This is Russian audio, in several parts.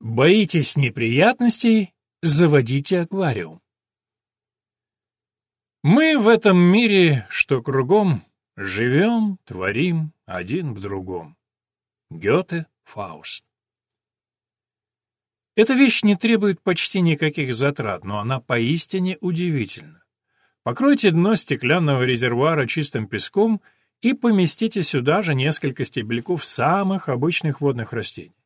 Боитесь неприятностей? Заводите аквариум. Мы в этом мире, что кругом, живем, творим один в другом. Гёте, Фауст. Эта вещь не требует почти никаких затрат, но она поистине удивительна. Покройте дно стеклянного резервуара чистым песком и поместите сюда же несколько стебельков самых обычных водных растений.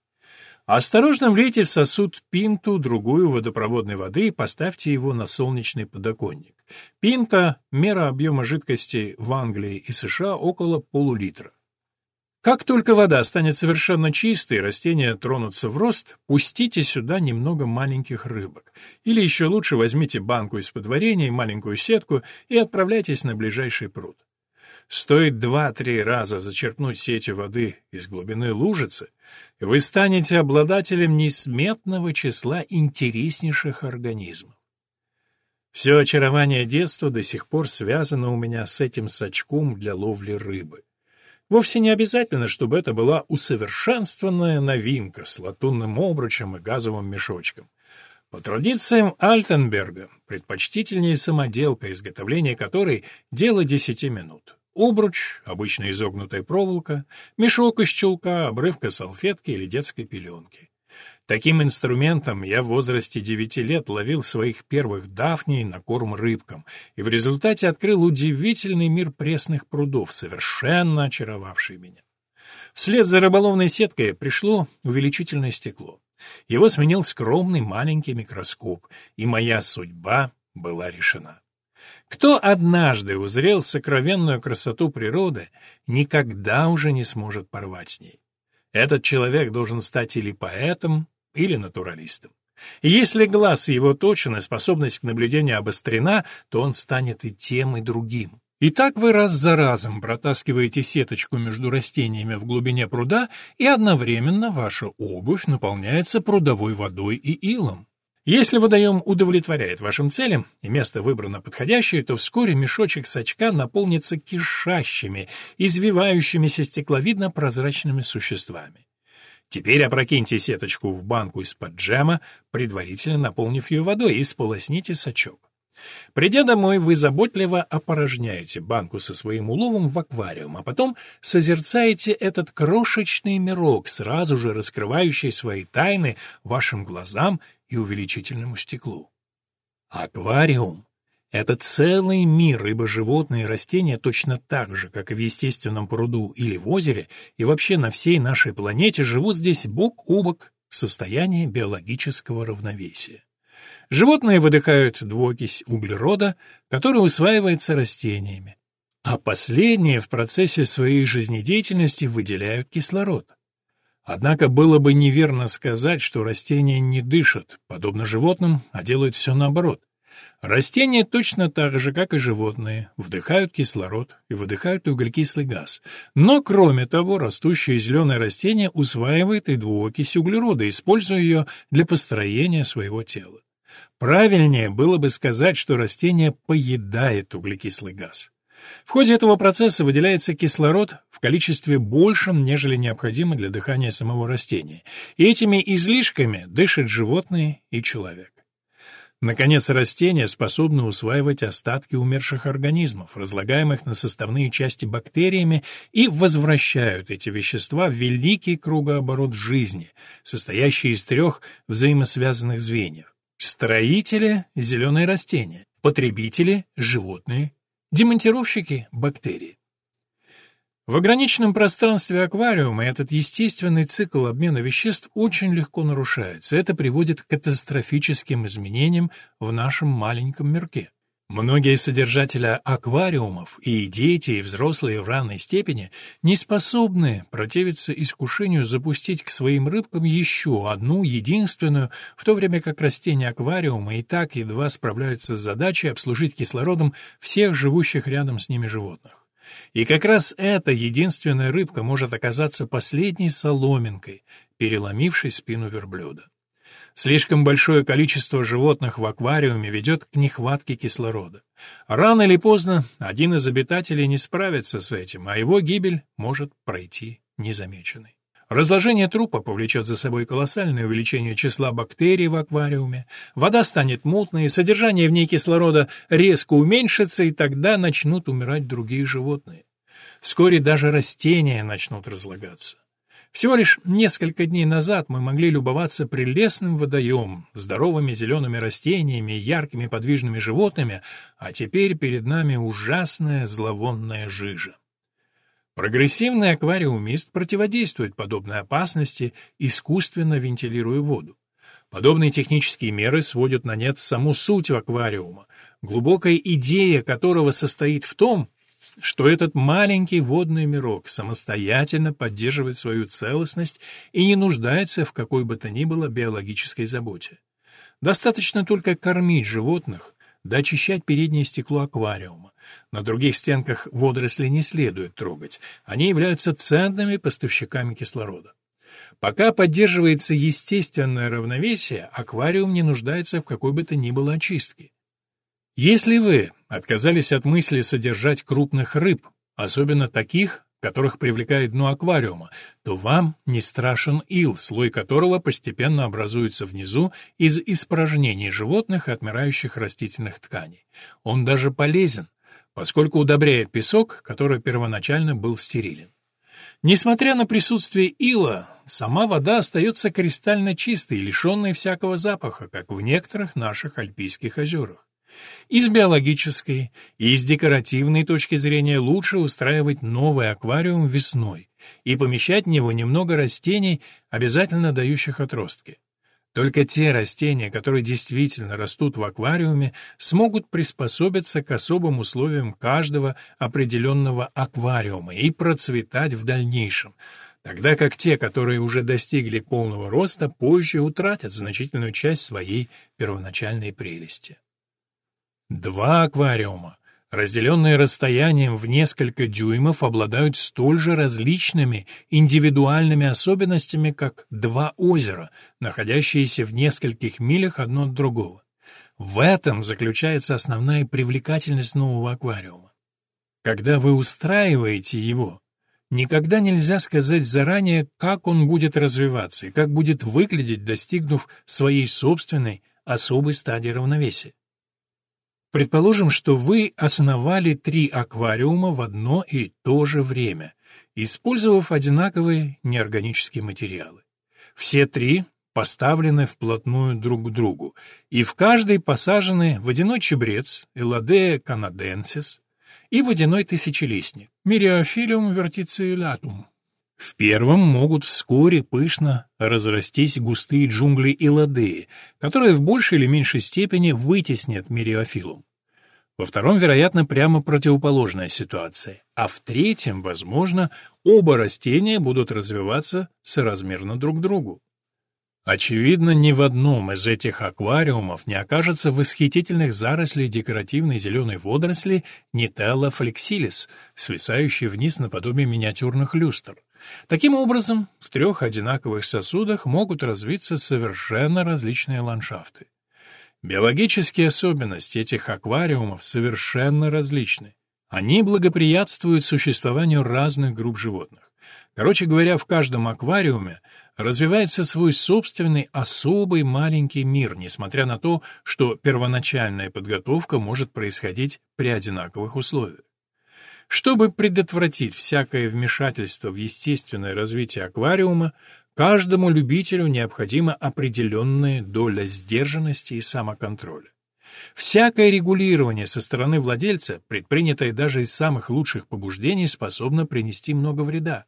Осторожно влейте в сосуд пинту, другую водопроводной воды и поставьте его на солнечный подоконник. Пинта – мера объема жидкости в Англии и США около полулитра. Как только вода станет совершенно чистой, растения тронутся в рост, пустите сюда немного маленьких рыбок. Или еще лучше возьмите банку из-под варенья и маленькую сетку и отправляйтесь на ближайший пруд. Стоит два-три раза зачерпнуть сетью воды из глубины лужицы, вы станете обладателем несметного числа интереснейших организмов. Все очарование детства до сих пор связано у меня с этим сачком для ловли рыбы. Вовсе не обязательно, чтобы это была усовершенствованная новинка с латунным обручем и газовым мешочком. По традициям Альтенберга, предпочтительнее самоделка, изготовление которой — дело десяти минут. Обруч, обычно изогнутая проволока, мешок из чулка, обрывка салфетки или детской пеленки. Таким инструментом я в возрасте девяти лет ловил своих первых дафней на корм рыбкам и в результате открыл удивительный мир пресных прудов, совершенно очаровавший меня. Вслед за рыболовной сеткой пришло увеличительное стекло. Его сменил скромный маленький микроскоп, и моя судьба была решена. Кто однажды узрел сокровенную красоту природы, никогда уже не сможет порвать с ней. Этот человек должен стать или поэтом, или натуралистом. И если глаз его точен и способность к наблюдению обострена, то он станет и тем, и другим. И так вы раз за разом протаскиваете сеточку между растениями в глубине пруда, и одновременно ваша обувь наполняется прудовой водой и илом. Если водоем удовлетворяет вашим целям, и место выбрано подходящее, то вскоре мешочек с очка наполнится кишащими, извивающимися стекловидно-прозрачными существами. Теперь опрокиньте сеточку в банку из-под джема, предварительно наполнив ее водой, и сполосните сачок. Придя домой, вы заботливо опорожняете банку со своим уловом в аквариум, а потом созерцаете этот крошечный мирок, сразу же раскрывающий свои тайны вашим глазам и увеличительному стеклу. Аквариум — это целый мир, ибо животные и растения точно так же, как и в естественном пруду или в озере, и вообще на всей нашей планете живут здесь бок о бок в состоянии биологического равновесия. Животные выдыхают двуокись углерода, который усваивается растениями, а последние в процессе своей жизнедеятельности выделяют кислород. Однако было бы неверно сказать, что растения не дышат, подобно животным, а делают все наоборот. Растения точно так же, как и животные, вдыхают кислород и выдыхают углекислый газ. Но, кроме того, растущее зеленое растение усваивает и двуокись углерода, используя ее для построения своего тела. Правильнее было бы сказать, что растение поедает углекислый газ. В ходе этого процесса выделяется кислород в количестве большем, нежели необходимо для дыхания самого растения, и этими излишками дышат животные и человек. Наконец, растения способны усваивать остатки умерших организмов, разлагаемых на составные части бактериями, и возвращают эти вещества в великий кругооборот жизни, состоящий из трех взаимосвязанных звеньев. Строители – зеленые растения, потребители – животные Демонтировщики – бактерии. В ограниченном пространстве аквариума этот естественный цикл обмена веществ очень легко нарушается. Это приводит к катастрофическим изменениям в нашем маленьком мирке. Многие содержатели аквариумов, и дети, и взрослые в равной степени, не способны противиться искушению запустить к своим рыбкам еще одну, единственную, в то время как растения аквариума и так едва справляются с задачей обслужить кислородом всех живущих рядом с ними животных. И как раз эта единственная рыбка может оказаться последней соломинкой, переломившей спину верблюда. Слишком большое количество животных в аквариуме ведет к нехватке кислорода. Рано или поздно один из обитателей не справится с этим, а его гибель может пройти незамеченной. Разложение трупа повлечет за собой колоссальное увеличение числа бактерий в аквариуме, вода станет мутной, содержание в ней кислорода резко уменьшится, и тогда начнут умирать другие животные. Вскоре даже растения начнут разлагаться. Всего лишь несколько дней назад мы могли любоваться прелестным водоемом, здоровыми зелеными растениями яркими подвижными животными, а теперь перед нами ужасная зловонная жижа. Прогрессивный аквариумист противодействует подобной опасности, искусственно вентилируя воду. Подобные технические меры сводят на нет саму суть аквариума, глубокая идея которого состоит в том, что этот маленький водный мирок самостоятельно поддерживает свою целостность и не нуждается в какой бы то ни было биологической заботе. Достаточно только кормить животных, да очищать переднее стекло аквариума. На других стенках водоросли не следует трогать, они являются ценными поставщиками кислорода. Пока поддерживается естественное равновесие, аквариум не нуждается в какой бы то ни было очистке. Если вы отказались от мысли содержать крупных рыб, особенно таких, которых привлекает дно аквариума, то вам не страшен ил, слой которого постепенно образуется внизу из испражнений животных и отмирающих растительных тканей. Он даже полезен, поскольку удобряет песок, который первоначально был стерилен. Несмотря на присутствие ила, сама вода остается кристально чистой и лишенной всякого запаха, как в некоторых наших альпийских озерах. И с биологической, и с декоративной точки зрения лучше устраивать новый аквариум весной и помещать в него немного растений, обязательно дающих отростки. Только те растения, которые действительно растут в аквариуме, смогут приспособиться к особым условиям каждого определенного аквариума и процветать в дальнейшем, тогда как те, которые уже достигли полного роста, позже утратят значительную часть своей первоначальной прелести. Два аквариума, разделенные расстоянием в несколько дюймов, обладают столь же различными индивидуальными особенностями, как два озера, находящиеся в нескольких милях одно от другого. В этом заключается основная привлекательность нового аквариума. Когда вы устраиваете его, никогда нельзя сказать заранее, как он будет развиваться и как будет выглядеть, достигнув своей собственной особой стадии равновесия. Предположим, что вы основали три аквариума в одно и то же время, использовав одинаковые неорганические материалы. Все три поставлены вплотную друг к другу, и в каждой посажены водяной чебрец, Эладея канаденсис, и водяной тысячелистник, Мириофилиум вертицилатум. В первом могут вскоре пышно разрастись густые джунгли Иладеи, которые в большей или меньшей степени вытеснят мириофилум. Во втором, вероятно, прямо противоположная ситуация. А в третьем, возможно, оба растения будут развиваться соразмерно друг другу. Очевидно, ни в одном из этих аквариумов не окажется восхитительных зарослей декоративной зеленой водоросли Нителла флексилис, свисающей вниз наподобие миниатюрных люстр. Таким образом, в трех одинаковых сосудах могут развиться совершенно различные ландшафты. Биологические особенности этих аквариумов совершенно различны. Они благоприятствуют существованию разных групп животных. Короче говоря, в каждом аквариуме развивается свой собственный особый маленький мир, несмотря на то, что первоначальная подготовка может происходить при одинаковых условиях. Чтобы предотвратить всякое вмешательство в естественное развитие аквариума, каждому любителю необходима определенная доля сдержанности и самоконтроля. Всякое регулирование со стороны владельца, предпринятое даже из самых лучших побуждений, способно принести много вреда.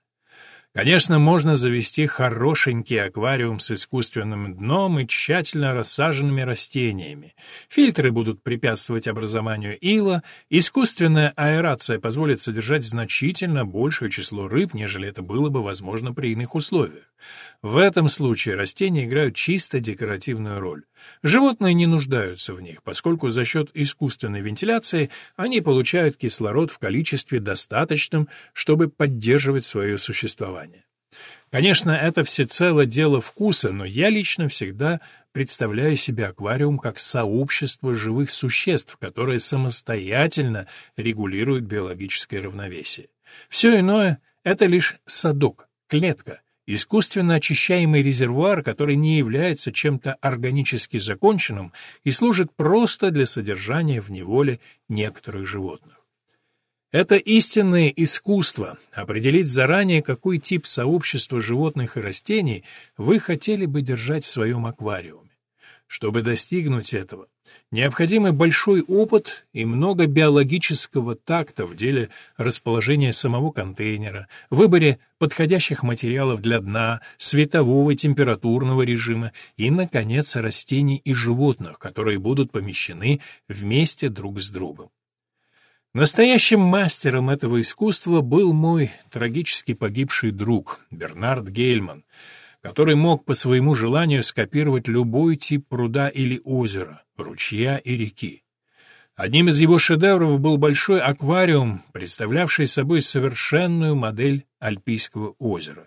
Конечно, можно завести хорошенький аквариум с искусственным дном и тщательно рассаженными растениями. Фильтры будут препятствовать образованию ила, искусственная аэрация позволит содержать значительно большее число рыб, нежели это было бы возможно при иных условиях. В этом случае растения играют чисто декоративную роль. Животные не нуждаются в них, поскольку за счет искусственной вентиляции они получают кислород в количестве достаточном, чтобы поддерживать свое существование. Конечно, это всецело дело вкуса, но я лично всегда представляю себе аквариум как сообщество живых существ, которое самостоятельно регулирует биологическое равновесие. Все иное — это лишь садок, клетка, искусственно очищаемый резервуар, который не является чем-то органически законченным и служит просто для содержания в неволе некоторых животных. Это истинное искусство — определить заранее, какой тип сообщества животных и растений вы хотели бы держать в своем аквариуме. Чтобы достигнуть этого, необходимый большой опыт и много биологического такта в деле расположения самого контейнера, выборе подходящих материалов для дна, светового и температурного режима и, наконец, растений и животных, которые будут помещены вместе друг с другом. Настоящим мастером этого искусства был мой трагически погибший друг Бернард Гельман, который мог по своему желанию скопировать любой тип пруда или озера, ручья и реки. Одним из его шедевров был большой аквариум, представлявший собой совершенную модель Альпийского озера.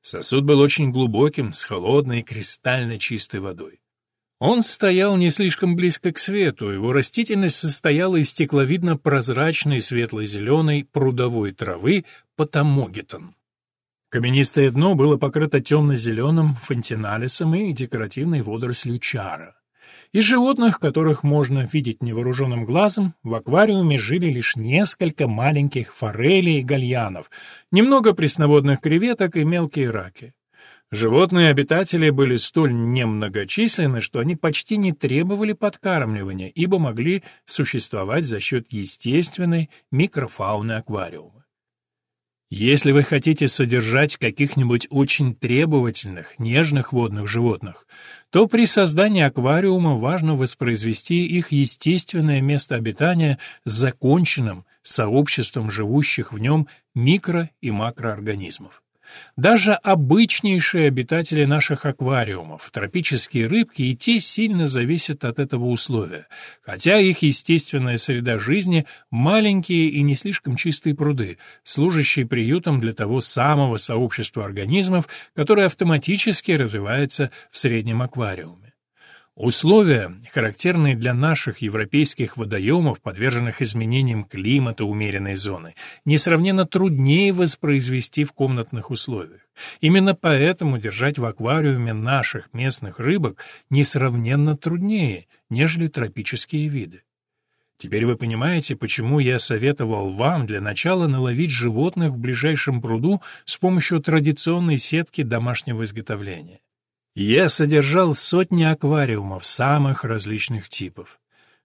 Сосуд был очень глубоким, с холодной кристально чистой водой. Он стоял не слишком близко к свету, его растительность состояла из стекловидно-прозрачной светло-зеленой прудовой травы потамогетон. Каменистое дно было покрыто темно-зеленым фонтиналисом и декоративной водорослью чара. Из животных, которых можно видеть невооруженным глазом, в аквариуме жили лишь несколько маленьких форелей и гальянов, немного пресноводных креветок и мелкие раки. Животные обитатели были столь немногочисленны, что они почти не требовали подкармливания, ибо могли существовать за счет естественной микрофауны аквариума. Если вы хотите содержать каких-нибудь очень требовательных, нежных водных животных, то при создании аквариума важно воспроизвести их естественное место обитания с законченным сообществом живущих в нем микро- и макроорганизмов. Даже обычнейшие обитатели наших аквариумов, тропические рыбки, и те сильно зависят от этого условия, хотя их естественная среда жизни – маленькие и не слишком чистые пруды, служащие приютом для того самого сообщества организмов, которое автоматически развивается в среднем аквариуме. Условия, характерные для наших европейских водоемов, подверженных изменениям климата умеренной зоны, несравненно труднее воспроизвести в комнатных условиях. Именно поэтому держать в аквариуме наших местных рыбок несравненно труднее, нежели тропические виды. Теперь вы понимаете, почему я советовал вам для начала наловить животных в ближайшем пруду с помощью традиционной сетки домашнего изготовления. Я содержал сотни аквариумов самых различных типов.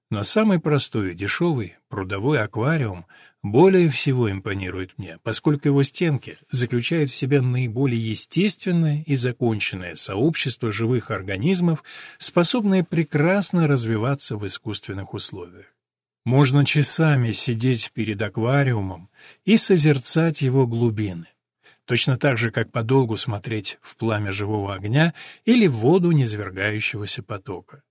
Но самый простой и дешевый прудовой аквариум более всего импонирует мне, поскольку его стенки заключают в себе наиболее естественное и законченное сообщество живых организмов, способные прекрасно развиваться в искусственных условиях. Можно часами сидеть перед аквариумом и созерцать его глубины точно так же, как подолгу смотреть в пламя живого огня или в воду низвергающегося потока.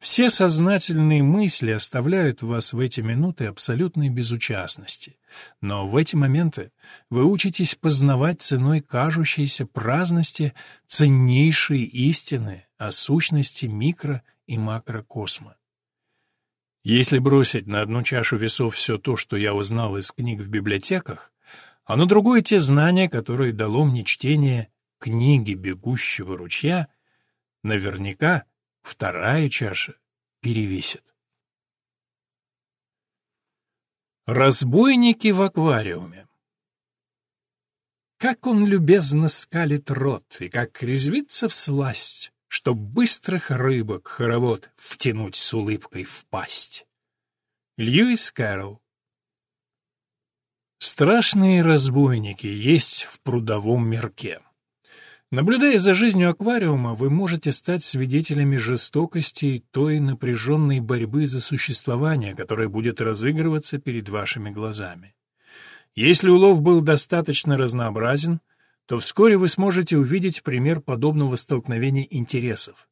Все сознательные мысли оставляют вас в эти минуты абсолютной безучастности, но в эти моменты вы учитесь познавать ценой кажущейся праздности ценнейшие истины о сущности микро- и макрокосма. Если бросить на одну чашу весов все то, что я узнал из книг в библиотеках, а на другое те знания, которые дало мне чтение книги «Бегущего ручья», наверняка вторая чаша перевесит. Разбойники в аквариуме Как он любезно скалит рот, и как резвится в сласть, Чтоб быстрых рыбок хоровод втянуть с улыбкой в пасть. Льюис Кэрролл Страшные разбойники есть в прудовом мирке. Наблюдая за жизнью аквариума, вы можете стать свидетелями жестокости той напряженной борьбы за существование, которая будет разыгрываться перед вашими глазами. Если улов был достаточно разнообразен, то вскоре вы сможете увидеть пример подобного столкновения интересов,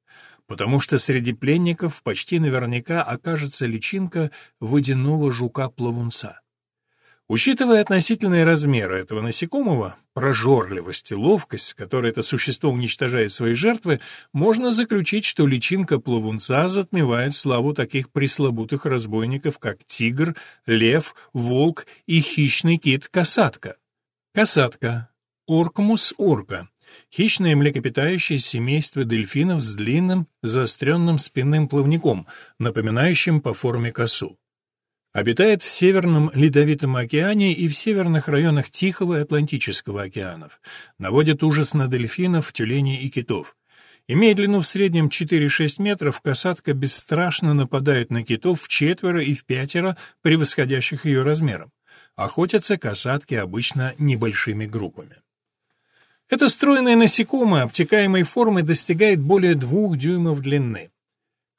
потому что среди пленников почти наверняка окажется личинка водяного жука-плавунца. Учитывая относительные размеры этого насекомого, прожорливость и ловкость, с которой это существо уничтожает свои жертвы, можно заключить, что личинка плавунца затмевает славу таких пресловутых разбойников, как тигр, лев, волк и хищный кит-касатка. Касатка. Оркмус орка. Хищное млекопитающее семейство дельфинов с длинным заостренным спинным плавником, напоминающим по форме косу. Обитает в Северном Ледовитом океане и в северных районах Тихого и Атлантического океанов. Наводит ужас на дельфинов, тюленей и китов. Имея длину в среднем 4-6 метров, касатка бесстрашно нападает на китов в четверо и в пятеро, превосходящих ее размером. Охотятся касатки обычно небольшими группами. Это стройное насекомое обтекаемой формы достигает более двух дюймов длины.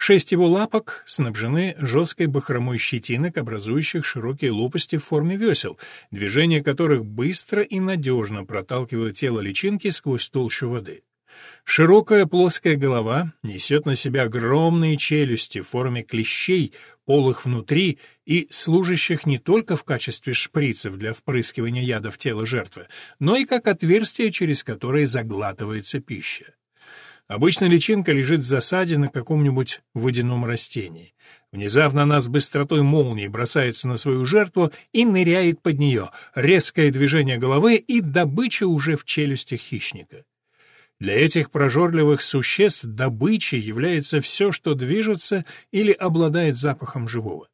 Шесть его лапок снабжены жесткой бахромой щетинок, образующих широкие лопасти в форме весел, движения которых быстро и надежно проталкивают тело личинки сквозь толщу воды. Широкая плоская голова несет на себя огромные челюсти в форме клещей, полых внутри и служащих не только в качестве шприцев для впрыскивания яда в тело жертвы, но и как отверстие, через которое заглатывается пища. Обычно личинка лежит в засаде на каком-нибудь водяном растении. Внезапно она с быстротой молнии бросается на свою жертву и ныряет под нее. Резкое движение головы и добыча уже в челюстях хищника. Для этих прожорливых существ добычей является все, что движется или обладает запахом живого.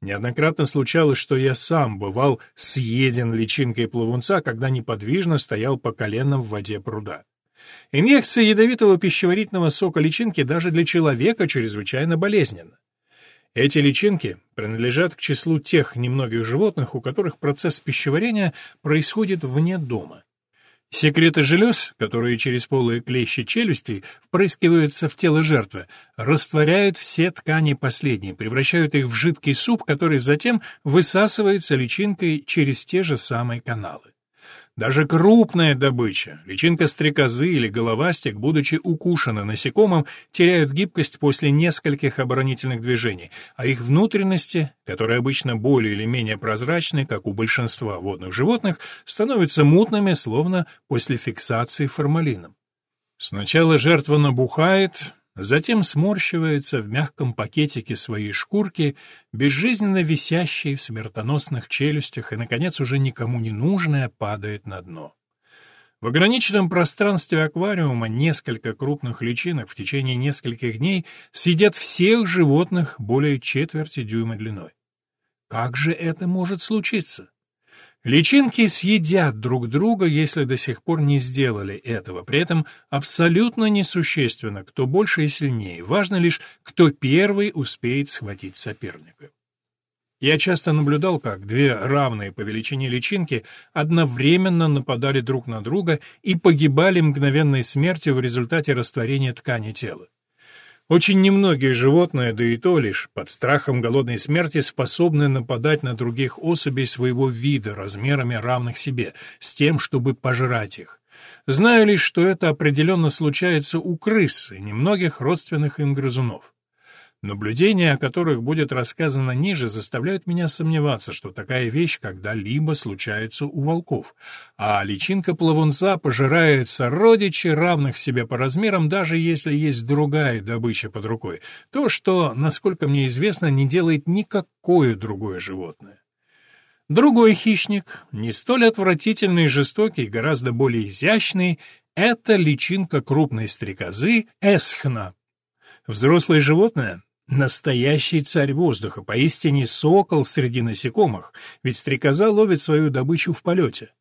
Неоднократно случалось, что я сам бывал съеден личинкой плавунца, когда неподвижно стоял по колено в воде пруда. Инъекция ядовитого пищеварительного сока личинки даже для человека чрезвычайно болезненна. Эти личинки принадлежат к числу тех немногих животных, у которых процесс пищеварения происходит вне дома. Секреты желез, которые через полые клещи челюстей впрыскиваются в тело жертвы, растворяют все ткани последней, превращают их в жидкий суп, который затем высасывается личинкой через те же самые каналы. Даже крупная добыча, личинка стрекозы или головастик, будучи укушены насекомым, теряют гибкость после нескольких оборонительных движений, а их внутренности, которые обычно более или менее прозрачны, как у большинства водных животных, становятся мутными, словно после фиксации формалином. Сначала жертва набухает, затем сморщивается в мягком пакетике своей шкурки, безжизненно висящей в смертоносных челюстях, и, наконец, уже никому не нужная падает на дно. В ограниченном пространстве аквариума несколько крупных личинок в течение нескольких дней съедят всех животных более четверти дюйма длиной. Как же это может случиться? Личинки съедят друг друга, если до сих пор не сделали этого. При этом абсолютно несущественно, кто больше и сильнее. Важно лишь, кто первый успеет схватить соперника. Я часто наблюдал, как две равные по величине личинки одновременно нападали друг на друга и погибали мгновенной смертью в результате растворения ткани тела. Очень немногие животные, да и то лишь, под страхом голодной смерти способны нападать на других особей своего вида размерами равных себе, с тем, чтобы пожрать их. Знаю лишь, что это определенно случается у крыс и немногих родственных им грызунов. Наблюдения, о которых будет рассказано ниже, заставляют меня сомневаться, что такая вещь когда-либо случается у волков, а личинка плавунца пожирает сородичей, равных себе по размерам, даже если есть другая добыча под рукой, то, что, насколько мне известно, не делает никакое другое животное. Другой хищник, не столь отвратительный и жестокий, гораздо более изящный, это личинка крупной стрекозы эсхна. Взрослое животное Настоящий царь воздуха, поистине сокол среди насекомых, ведь стрекоза ловит свою добычу в полете.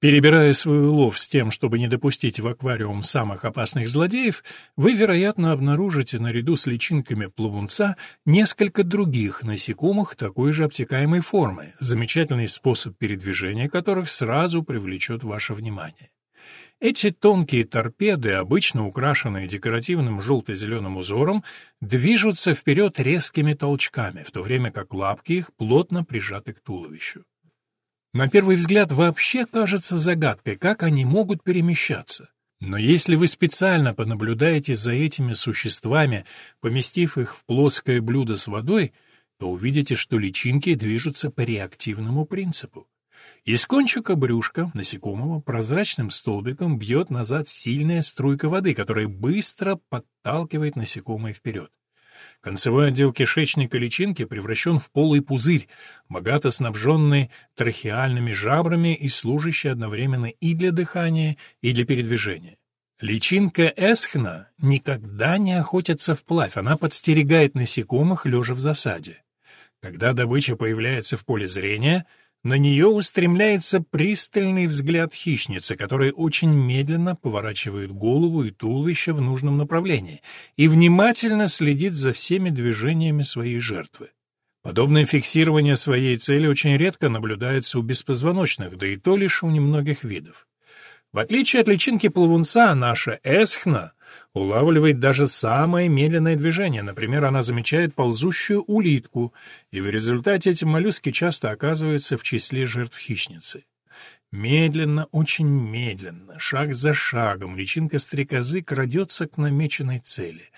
Перебирая свой улов с тем, чтобы не допустить в аквариум самых опасных злодеев, вы, вероятно, обнаружите наряду с личинками плавунца несколько других насекомых такой же обтекаемой формы, замечательный способ передвижения которых сразу привлечет ваше внимание. Эти тонкие торпеды, обычно украшенные декоративным желто-зеленым узором, движутся вперед резкими толчками, в то время как лапки их плотно прижаты к туловищу. На первый взгляд вообще кажется загадкой, как они могут перемещаться. Но если вы специально понаблюдаете за этими существами, поместив их в плоское блюдо с водой, то увидите, что личинки движутся по реактивному принципу. Из кончика брюшка насекомого прозрачным столбиком бьет назад сильная струйка воды, которая быстро подталкивает насекомое вперед. Концевой отдел кишечника личинки превращен в полый пузырь, богато снабженный трахеальными жабрами и служащий одновременно и для дыхания, и для передвижения. Личинка эсхна никогда не охотится вплавь, она подстерегает насекомых, лежа в засаде. Когда добыча появляется в поле зрения — на нее устремляется пристальный взгляд хищницы, которая очень медленно поворачивает голову и туловище в нужном направлении и внимательно следит за всеми движениями своей жертвы. Подобное фиксирование своей цели очень редко наблюдается у беспозвоночных, да и то лишь у немногих видов. В отличие от личинки плавунца, наша эсхна улавливает даже самое медленное движение. Например, она замечает ползущую улитку, и в результате эти моллюски часто оказываются в числе жертв хищницы. Медленно, очень медленно, шаг за шагом, личинка стрекозы крадется к намеченной цели.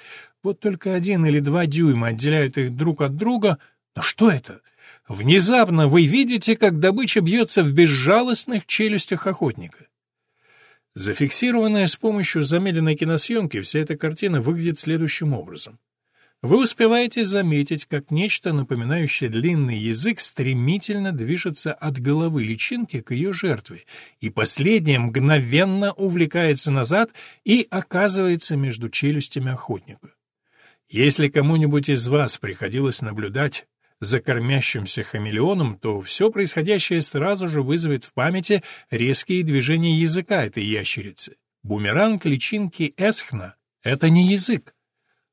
Вот только один или два дюйма отделяют их друг от друга. Но что это? Внезапно вы видите, как добыча бьется в безжалостных челюстях охотника. Зафиксированная с помощью замедленной киносъемки, вся эта картина выглядит следующим образом. Вы успеваете заметить, как нечто, напоминающее длинный язык, стремительно движется от головы личинки к ее жертве, и последняя мгновенно увлекается назад и оказывается между челюстями охотника. Если кому-нибудь из вас приходилось наблюдать за хамелеоном, то все происходящее сразу же вызовет в памяти резкие движения языка этой ящерицы. Бумеранг личинки эсхна — это не язык,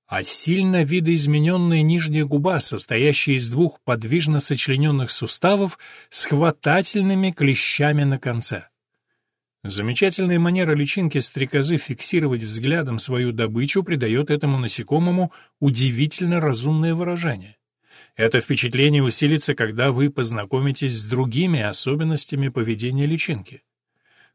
а сильно видоизмененная нижняя губа, состоящая из двух подвижно сочлененных суставов с хватательными клещами на конце. Замечательная манера личинки стрекозы фиксировать взглядом свою добычу придает этому насекомому удивительно разумное выражение. Это впечатление усилится, когда вы познакомитесь с другими особенностями поведения личинки.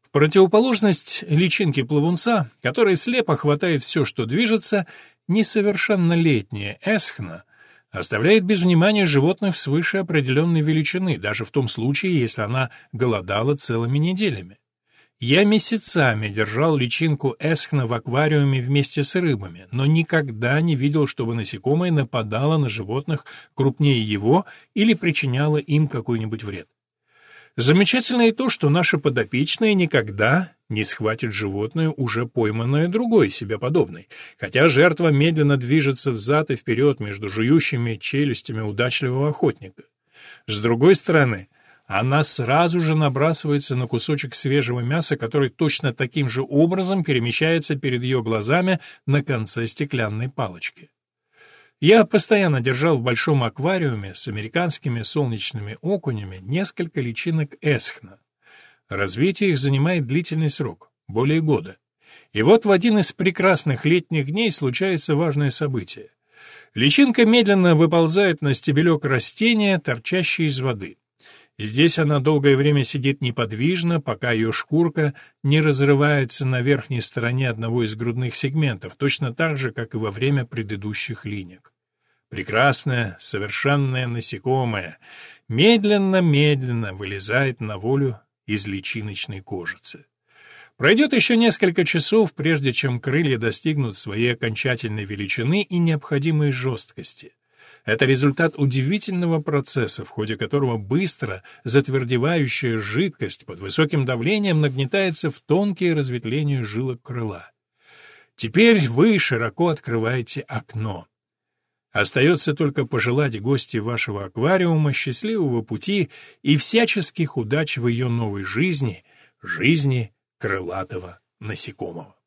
В противоположность личинке плавунца, которая слепо хватает все, что движется, несовершеннолетняя эсхна оставляет без внимания животных свыше определенной величины, даже в том случае, если она голодала целыми неделями. Я месяцами держал личинку эсхна в аквариуме вместе с рыбами, но никогда не видел, чтобы насекомое нападало на животных крупнее его или причиняло им какой-нибудь вред. Замечательно и то, что наша подопечная никогда не схватит животное, уже пойманное другой, себе подобной, хотя жертва медленно движется взад и вперед между жующими челюстями удачливого охотника. С другой стороны, она сразу же набрасывается на кусочек свежего мяса, который точно таким же образом перемещается перед ее глазами на конце стеклянной палочки. Я постоянно держал в большом аквариуме с американскими солнечными окунями несколько личинок эсхна. Развитие их занимает длительный срок, более года. И вот в один из прекрасных летних дней случается важное событие. Личинка медленно выползает на стебелек растения, торчащий из воды. Здесь она долгое время сидит неподвижно, пока ее шкурка не разрывается на верхней стороне одного из грудных сегментов, точно так же, как и во время предыдущих линек. Прекрасное, совершенное насекомое медленно-медленно вылезает на волю из личиночной кожицы. Пройдет еще несколько часов, прежде чем крылья достигнут своей окончательной величины и необходимой жесткости. Это результат удивительного процесса, в ходе которого быстро затвердевающая жидкость под высоким давлением нагнетается в тонкие разветвления жилок крыла. Теперь вы широко открываете окно. Остается только пожелать гости вашего аквариума счастливого пути и всяческих удач в ее новой жизни, жизни крылатого насекомого.